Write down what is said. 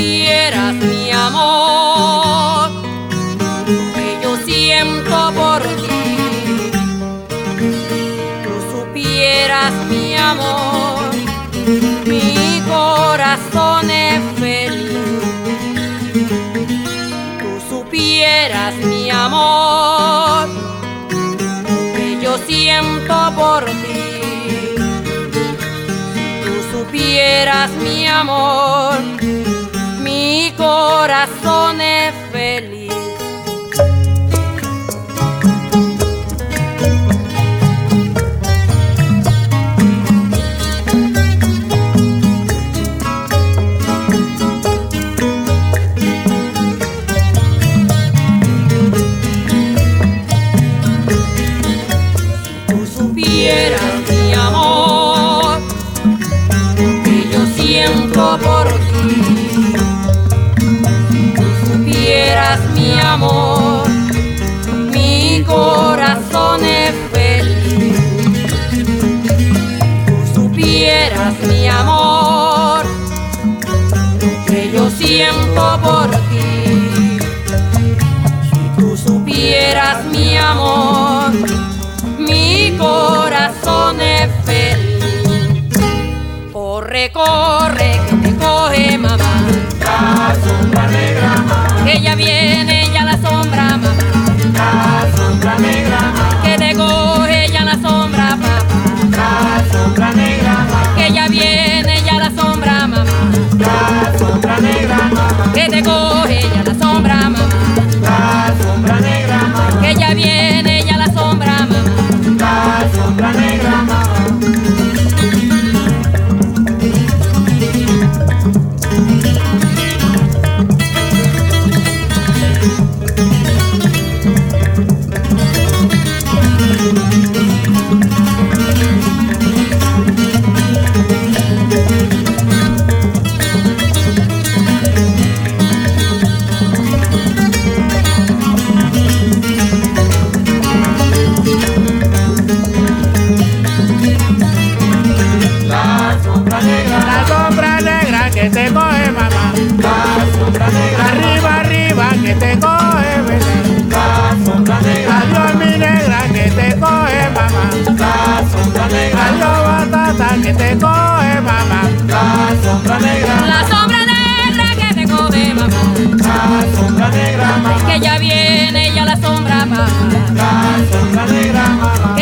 supieras mi amor que yo siento por ti. Tú supieras mi amor, mi corazón es feliz. Tú supieras mi amor que yo siento por ti. Tú supieras mi amor amor, mi corazón es feliz. Tú supieras mi amor, que yo siento por ti. Si tú supieras mi amor, mi corazón es feliz. Corre, corre, que te coge mamá. La sombra negra, mamá. Que ya viene sombra negra, La sombra negra que te coge mamá. la sombra negra, Arriba, arriba que te coge bebé. la sombra negra, Adiós mi negra que te coge mamá. la sombra negra, Adiós batata que te coge mamá. la sombra negra, La sombra negra que te coge mamá. la sombra negra, mamá. Que ya viene ya la sombra mamá. La sombra negra, mamá.